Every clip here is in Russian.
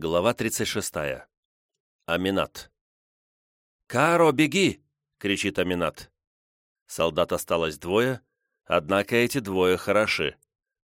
Глава 36. Аминат. «Каро, беги!» — кричит Аминат. Солдат осталось двое, однако эти двое хороши.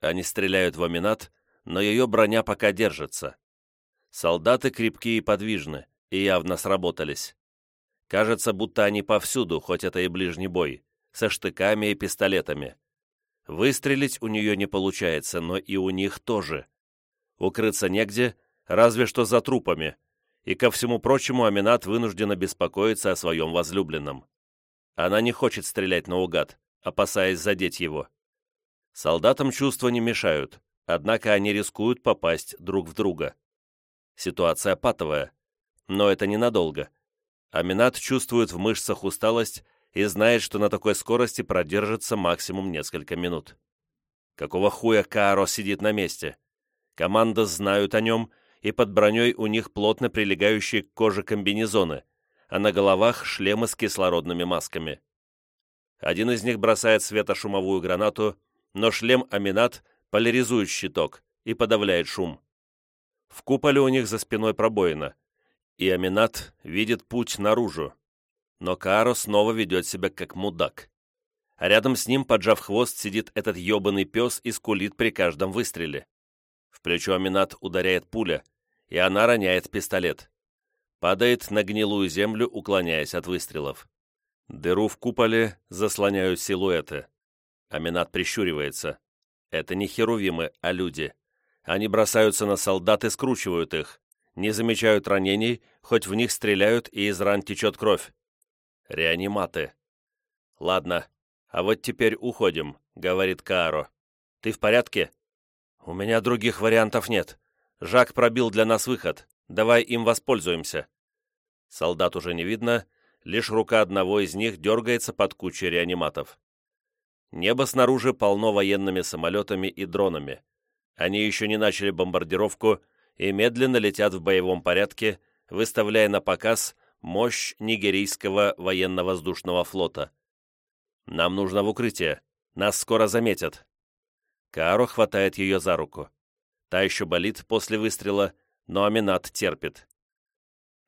Они стреляют в Аминат, но ее броня пока держится. Солдаты крепкие и подвижны, и явно сработались. Кажется, будто они повсюду, хоть это и ближний бой, со штыками и пистолетами. Выстрелить у нее не получается, но и у них тоже. Укрыться негде — разве что за трупами, и ко всему прочему Аминат вынуждена беспокоиться о своем возлюбленном. Она не хочет стрелять наугад, опасаясь задеть его. Солдатам чувства не мешают, однако они рискуют попасть друг в друга. Ситуация патовая, но это ненадолго. Аминат чувствует в мышцах усталость и знает, что на такой скорости продержится максимум несколько минут. Какого хуя Кааро сидит на месте? Команда знают о нем и под броней у них плотно прилегающие к коже комбинезоны, а на головах шлемы с кислородными масками. Один из них бросает светошумовую гранату, но шлем Аминат поляризует щиток и подавляет шум. В куполе у них за спиной пробоина, и Аминат видит путь наружу. Но Кааро снова ведет себя как мудак. А рядом с ним, поджав хвост, сидит этот ебаный пес и скулит при каждом выстреле. В плечо Аминат ударяет пуля, и она роняет пистолет. Падает на гнилую землю, уклоняясь от выстрелов. Дыру в куполе заслоняют силуэты. Аминат прищуривается. Это не херувимы, а люди. Они бросаются на солдат и скручивают их. Не замечают ранений, хоть в них стреляют и из ран течет кровь. Реаниматы. «Ладно, а вот теперь уходим», — говорит Кааро. «Ты в порядке?» «У меня других вариантов нет. Жак пробил для нас выход. Давай им воспользуемся». Солдат уже не видно, лишь рука одного из них дергается под кучей реаниматов. Небо снаружи полно военными самолетами и дронами. Они еще не начали бомбардировку и медленно летят в боевом порядке, выставляя на показ мощь нигерийского военно-воздушного флота. «Нам нужно в укрытие. Нас скоро заметят». Кааро хватает ее за руку. Та еще болит после выстрела, но Аминат терпит.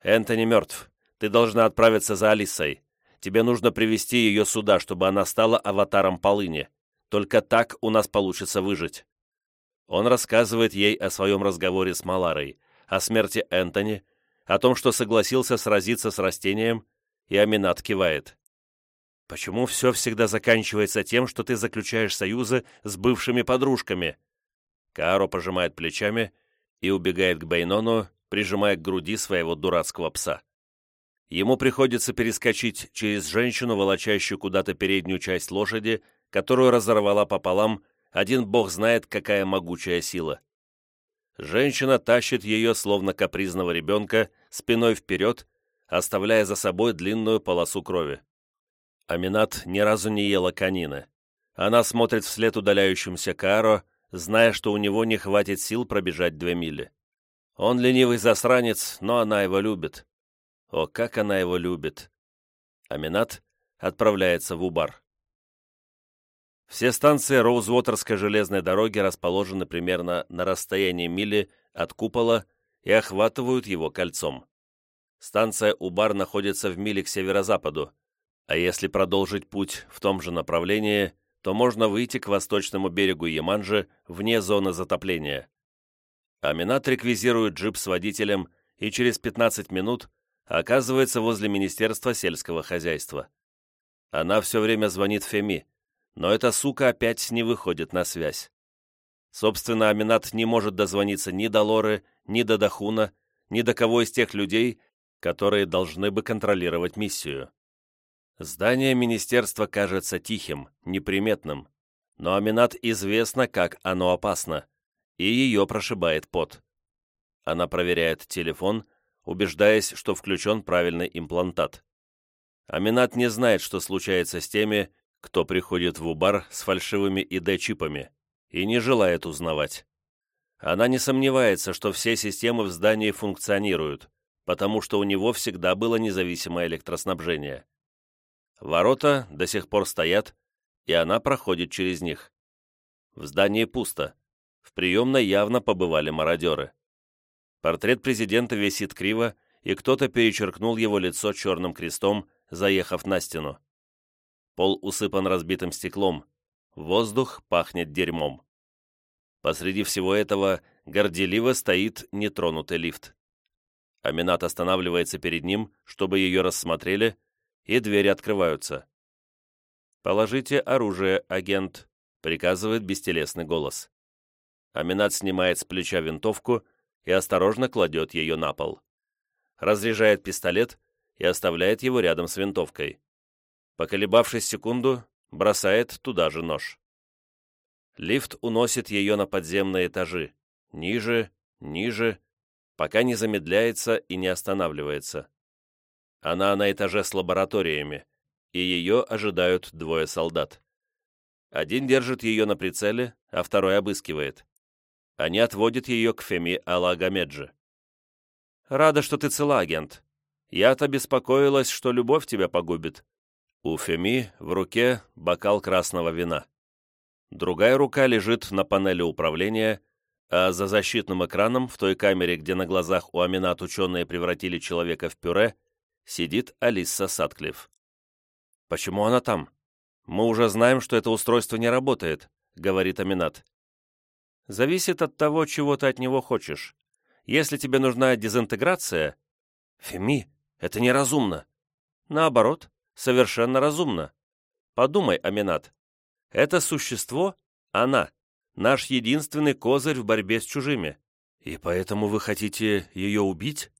«Энтони мертв. Ты должна отправиться за Алисой. Тебе нужно привести ее сюда, чтобы она стала аватаром полыни. Только так у нас получится выжить». Он рассказывает ей о своем разговоре с Маларой, о смерти Энтони, о том, что согласился сразиться с растением, и Аминат кивает. «Почему все всегда заканчивается тем, что ты заключаешь союзы с бывшими подружками?» Кааро пожимает плечами и убегает к Бейнону, прижимая к груди своего дурацкого пса. Ему приходится перескочить через женщину, волочащую куда-то переднюю часть лошади, которую разорвала пополам, один бог знает, какая могучая сила. Женщина тащит ее, словно капризного ребенка, спиной вперед, оставляя за собой длинную полосу крови. Аминат ни разу не ела канины. Она смотрит вслед удаляющимся Кааро, зная, что у него не хватит сил пробежать две мили. Он ленивый засранец, но она его любит. О, как она его любит! Аминат отправляется в Убар. Все станции Роузвотерской железной дороги расположены примерно на расстоянии мили от купола и охватывают его кольцом. Станция Убар находится в миле к северо-западу, а если продолжить путь в том же направлении, то можно выйти к восточному берегу Яманжи вне зоны затопления. Аминат реквизирует джип с водителем и через 15 минут оказывается возле Министерства сельского хозяйства. Она все время звонит Феми, но эта сука опять не выходит на связь. Собственно, Аминат не может дозвониться ни до Лоры, ни до Дахуна, ни до кого из тех людей, которые должны бы контролировать миссию. Здание министерства кажется тихим, неприметным, но Аминат известно, как оно опасно, и ее прошибает пот. Она проверяет телефон, убеждаясь, что включен правильный имплантат. Аминат не знает, что случается с теми, кто приходит в Убар с фальшивыми ID-чипами, и не желает узнавать. Она не сомневается, что все системы в здании функционируют, потому что у него всегда было независимое электроснабжение. Ворота до сих пор стоят, и она проходит через них. В здании пусто. В приемной явно побывали мародеры. Портрет президента висит криво, и кто-то перечеркнул его лицо черным крестом, заехав на стену. Пол усыпан разбитым стеклом. Воздух пахнет дерьмом. Посреди всего этого горделиво стоит нетронутый лифт. Аминат останавливается перед ним, чтобы ее рассмотрели, и двери открываются. «Положите оружие, агент», — приказывает бестелесный голос. Аминат снимает с плеча винтовку и осторожно кладет ее на пол. Разряжает пистолет и оставляет его рядом с винтовкой. Поколебавшись секунду, бросает туда же нож. Лифт уносит ее на подземные этажи, ниже, ниже, пока не замедляется и не останавливается. Она на этаже с лабораториями, и ее ожидают двое солдат. Один держит ее на прицеле, а второй обыскивает. Они отводят ее к Феми Алагамеджи. «Рада, что ты цела, агент. Я-то беспокоилась, что любовь тебя погубит». У Феми в руке бокал красного вина. Другая рука лежит на панели управления, а за защитным экраном, в той камере, где на глазах у Аминат ученые превратили человека в пюре, сидит Алиса Сатклифф. «Почему она там? Мы уже знаем, что это устройство не работает», — говорит Аминат. «Зависит от того, чего ты от него хочешь. Если тебе нужна дезинтеграция...» «Феми, это неразумно». «Наоборот, совершенно разумно. Подумай, Аминат. Это существо — она» наш единственный козырь в борьбе с чужими. И поэтому вы хотите ее убить?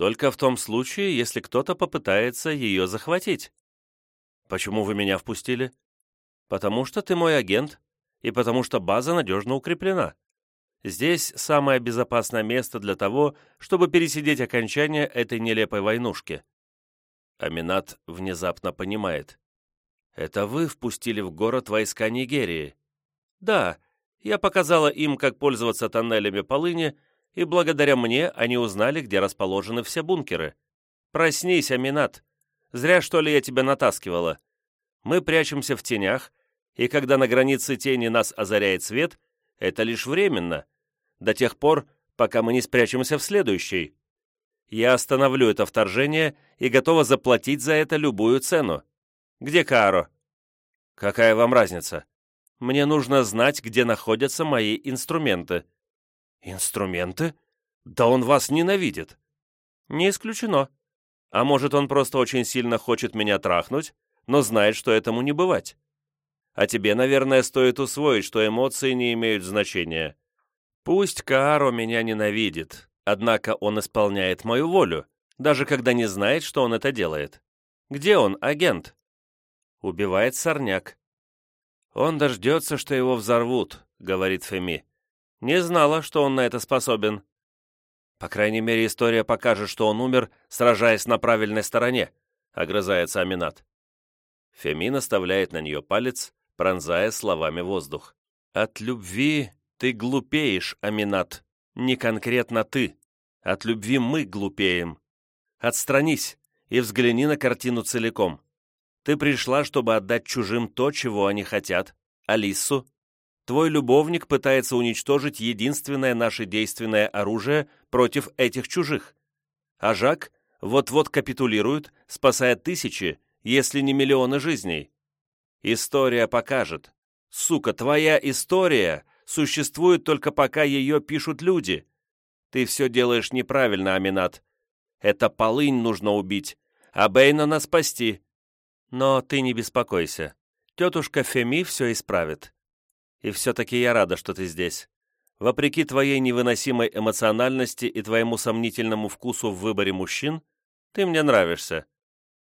Только в том случае, если кто-то попытается ее захватить. Почему вы меня впустили? Потому что ты мой агент, и потому что база надежно укреплена. Здесь самое безопасное место для того, чтобы пересидеть окончание этой нелепой войнушки. Аминат внезапно понимает. Это вы впустили в город войска Нигерии. Да, я показала им, как пользоваться тоннелями полыни, и благодаря мне они узнали, где расположены все бункеры. Проснись, Аминат. Зря, что ли, я тебя натаскивала. Мы прячемся в тенях, и когда на границе тени нас озаряет свет, это лишь временно, до тех пор, пока мы не спрячемся в следующей. Я остановлю это вторжение и готова заплатить за это любую цену. Где Кааро? Какая вам разница? Мне нужно знать, где находятся мои инструменты». «Инструменты? Да он вас ненавидит!» «Не исключено. А может, он просто очень сильно хочет меня трахнуть, но знает, что этому не бывать. А тебе, наверное, стоит усвоить, что эмоции не имеют значения. Пусть Кааро меня ненавидит, однако он исполняет мою волю, даже когда не знает, что он это делает. Где он, агент?» Убивает сорняк. «Он дождется, что его взорвут», — говорит Феми. «Не знала, что он на это способен». «По крайней мере, история покажет, что он умер, сражаясь на правильной стороне», — огрызается Аминат. Феми наставляет на нее палец, пронзая словами воздух. «От любви ты глупеешь, Аминат. Не конкретно ты. От любви мы глупеем. Отстранись и взгляни на картину целиком. Ты пришла, чтобы отдать чужим то, чего они хотят. Алису. Твой любовник пытается уничтожить единственное наше действенное оружие против этих чужих. А Жак вот-вот капитулирует, спасая тысячи, если не миллионы жизней. История покажет. Сука, твоя история существует только пока ее пишут люди. Ты все делаешь неправильно, Аминат. Это полынь нужно убить, а Бейнона спасти. Но ты не беспокойся. Тетушка Феми все исправит. И все-таки я рада, что ты здесь. Вопреки твоей невыносимой эмоциональности и твоему сомнительному вкусу в выборе мужчин, ты мне нравишься.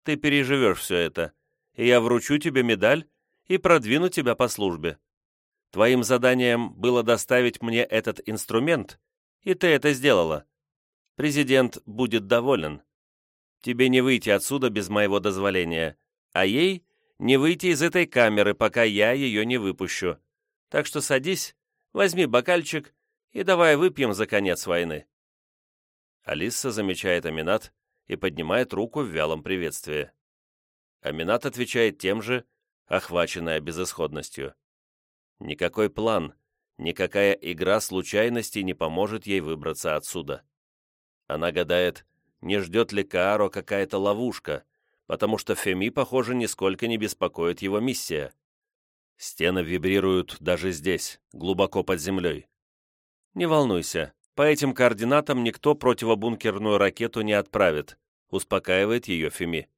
Ты переживешь все это, и я вручу тебе медаль и продвину тебя по службе. Твоим заданием было доставить мне этот инструмент, и ты это сделала. Президент будет доволен. Тебе не выйти отсюда без моего дозволения, а ей не выйти из этой камеры, пока я ее не выпущу. Так что садись, возьми бокальчик и давай выпьем за конец войны». Алиса замечает Аминат и поднимает руку в вялом приветствии. Аминат отвечает тем же, охваченная безысходностью. Никакой план, Никакая игра случайностей не поможет ей выбраться отсюда. Она гадает, не ждет ли Кааро какая-то ловушка, потому что Феми, похоже, нисколько не беспокоит его миссия. Стены вибрируют даже здесь, глубоко под землей. «Не волнуйся, по этим координатам никто противобункерную ракету не отправит», успокаивает ее Феми.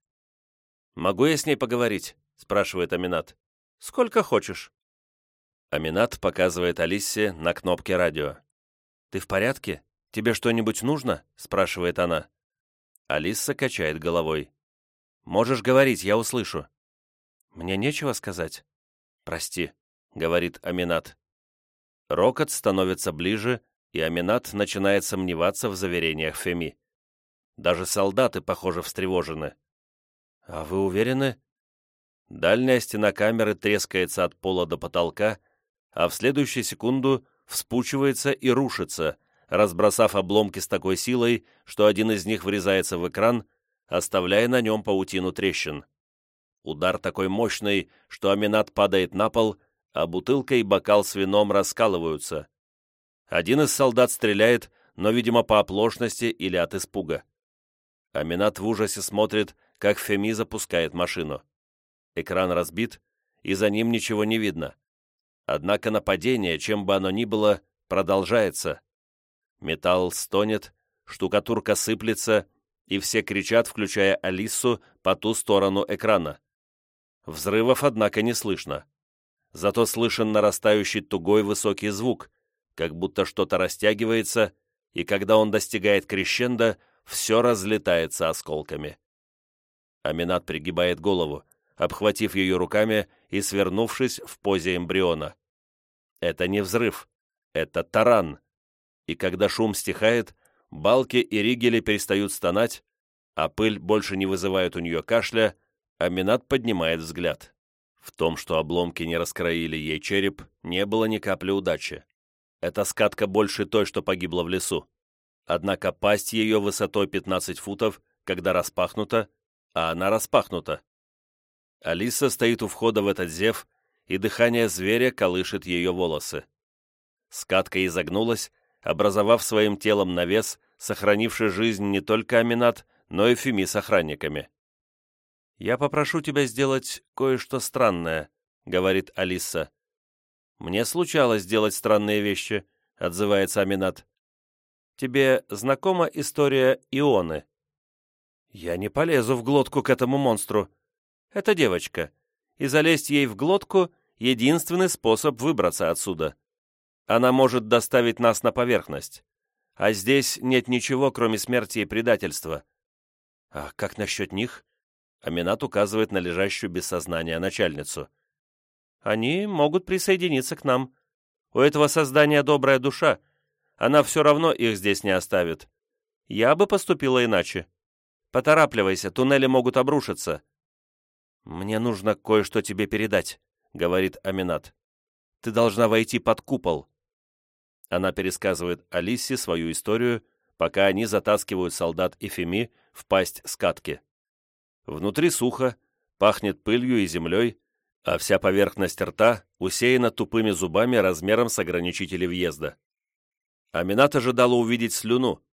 «Могу я с ней поговорить?» спрашивает Аминат. «Сколько хочешь». Аминат показывает Алисе на кнопке радио. «Ты в порядке? Тебе что-нибудь нужно?» спрашивает она. Алиса качает головой. «Можешь говорить, я услышу». «Мне нечего сказать». «Прости», — говорит Аминат. Рокот становится ближе, и Аминат начинает сомневаться в заверениях Феми. Даже солдаты, похоже, встревожены. «А вы уверены?» Дальняя стена камеры трескается от пола до потолка, а в следующую секунду вспучивается и рушится, разбросав обломки с такой силой, что один из них врезается в экран, оставляя на нем паутину трещин. Удар такой мощный, что Аминат падает на пол, а бутылка и бокал с вином раскалываются. Один из солдат стреляет, но, видимо, по оплошности или от испуга. Аминат в ужасе смотрит, как Феми запускает машину. Экран разбит, и за ним ничего не видно. Однако нападение, чем бы оно ни было, продолжается. Металл стонет, штукатурка сыплется, и все кричат, включая Алису, по ту сторону экрана. Взрывов, однако, не слышно. Зато слышен нарастающий тугой высокий звук, как будто что-то растягивается, и когда он достигает крещенда, все разлетается осколками. Аминат пригибает голову, обхватив ее руками и свернувшись в позе эмбриона. Это не взрыв, это таран. И когда шум стихает, балки и ригели перестают стонать, а пыль больше не вызывает у нее кашля, Аминат поднимает взгляд. В том, что обломки не раскроили ей череп, не было ни капли удачи. Это скатка больше той, что погибла в лесу. Однако пасть ее высотой 15 футов, когда распахнута, а она распахнута. Алиса стоит у входа в этот зев, и дыхание зверя колышет ее волосы. Скатка изогнулась, образовав своим телом навес, сохранивший жизнь не только Аминат, но и Феми с охранниками. «Я попрошу тебя сделать кое-что странное», — говорит Алиса. «Мне случалось делать странные вещи», — отзывается Аминат. «Тебе знакома история Ионы?» «Я не полезу в глотку к этому монстру», это девочка, и залезть ей в глотку — единственный способ выбраться отсюда. Она может доставить нас на поверхность. А здесь нет ничего, кроме смерти и предательства. А как насчет них? Аминат указывает на лежащую без сознания начальницу. Они могут присоединиться к нам. У этого создания добрая душа. Она все равно их здесь не оставит. Я бы поступила иначе. Поторапливайся, туннели могут обрушиться. «Мне нужно кое-что тебе передать», — говорит Аминат. «Ты должна войти под купол». Она пересказывает Алисе свою историю, пока они затаскивают солдат Эфеми в пасть скатки. Внутри сухо, пахнет пылью и землей, а вся поверхность рта усеяна тупыми зубами размером с ограничители въезда. Аминат ожидала увидеть слюну,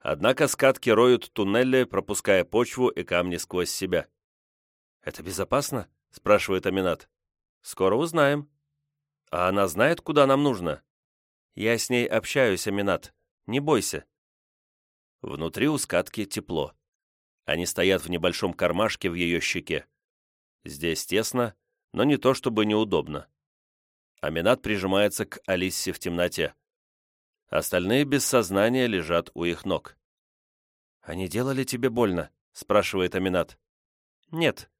однако скатки роют туннели, пропуская почву и камни сквозь себя. «Это безопасно?» — спрашивает Аминат. «Скоро узнаем». «А она знает, куда нам нужно?» «Я с ней общаюсь, Аминат. Не бойся». Внутри у скатки тепло. Они стоят в небольшом кармашке в ее щеке. Здесь тесно, но не то чтобы неудобно. Аминат прижимается к Алиссе в темноте. Остальные без сознания лежат у их ног. «Они делали тебе больно?» — спрашивает Аминат. «Нет,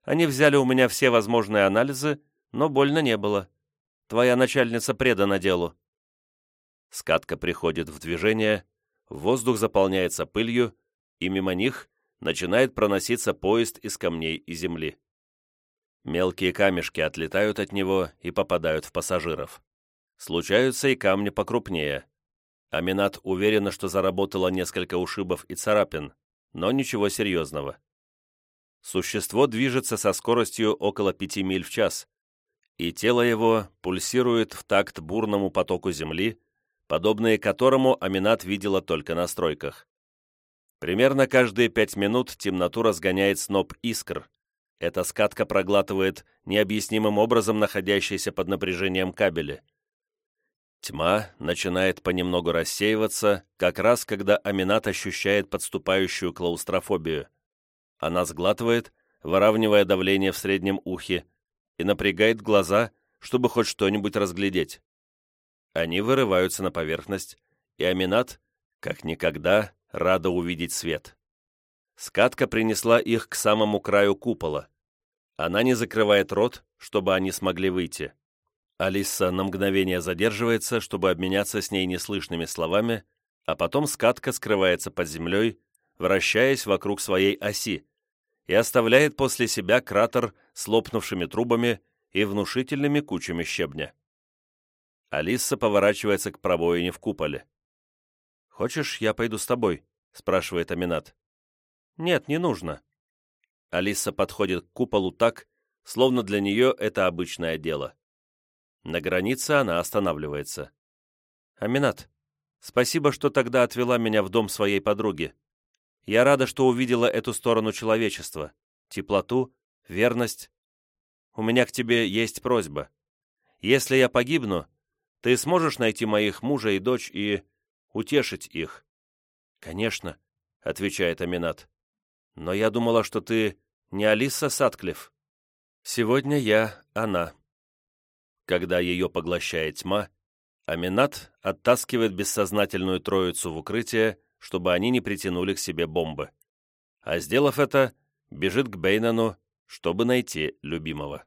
они взяли у меня все возможные анализы, но больно не было. Твоя начальница предана делу». Скатка приходит в движение, воздух заполняется пылью, и мимо них начинает проноситься поезд из камней и земли. Мелкие камешки отлетают от него и попадают в пассажиров. Случаются и камни покрупнее. Аминат уверена, что заработала несколько ушибов и царапин, но ничего серьезного. Существо движется со скоростью около 5 миль в час, и тело его пульсирует в такт бурному потоку земли, подобные которому Аминат видела только на стройках. Примерно каждые пять минут темноту разгоняет сноп искр. Эта скатка проглатывает необъяснимым образом находящиеся под напряжением кабели. Тьма начинает понемногу рассеиваться, как раз когда Аминат ощущает подступающую клаустрофобию. Она сглатывает, выравнивая давление в среднем ухе, и напрягает глаза, чтобы хоть что-нибудь разглядеть. Они вырываются на поверхность, и Аминат, как никогда, рада увидеть свет. Скатка принесла их к самому краю купола. Она не закрывает рот, чтобы они смогли выйти. Алиса на мгновение задерживается, чтобы обменяться с ней неслышными словами, а потом скатка скрывается под землей, вращаясь вокруг своей оси, и оставляет после себя кратер с лопнувшими трубами и внушительными кучами щебня. Алиса поворачивается к пробоине в куполе. «Хочешь, я пойду с тобой?» — спрашивает Аминат. «Нет, не нужно». Алиса подходит к куполу так, словно для нее это обычное дело. На границе она останавливается. «Аминат, спасибо, что тогда отвела меня в дом своей подруги. Я рада, что увидела эту сторону человечества, теплоту, верность. У меня к тебе есть просьба. Если я погибну, ты сможешь найти моих мужа и дочь и утешить их?» «Конечно», — отвечает Аминат. «Но я думала, что ты не Алиса Сатклифф. Сегодня я она». Когда ее поглощает тьма, Аминат оттаскивает бессознательную троицу в укрытие, чтобы они не притянули к себе бомбы. А сделав это, бежит к Бейнану, чтобы найти любимого.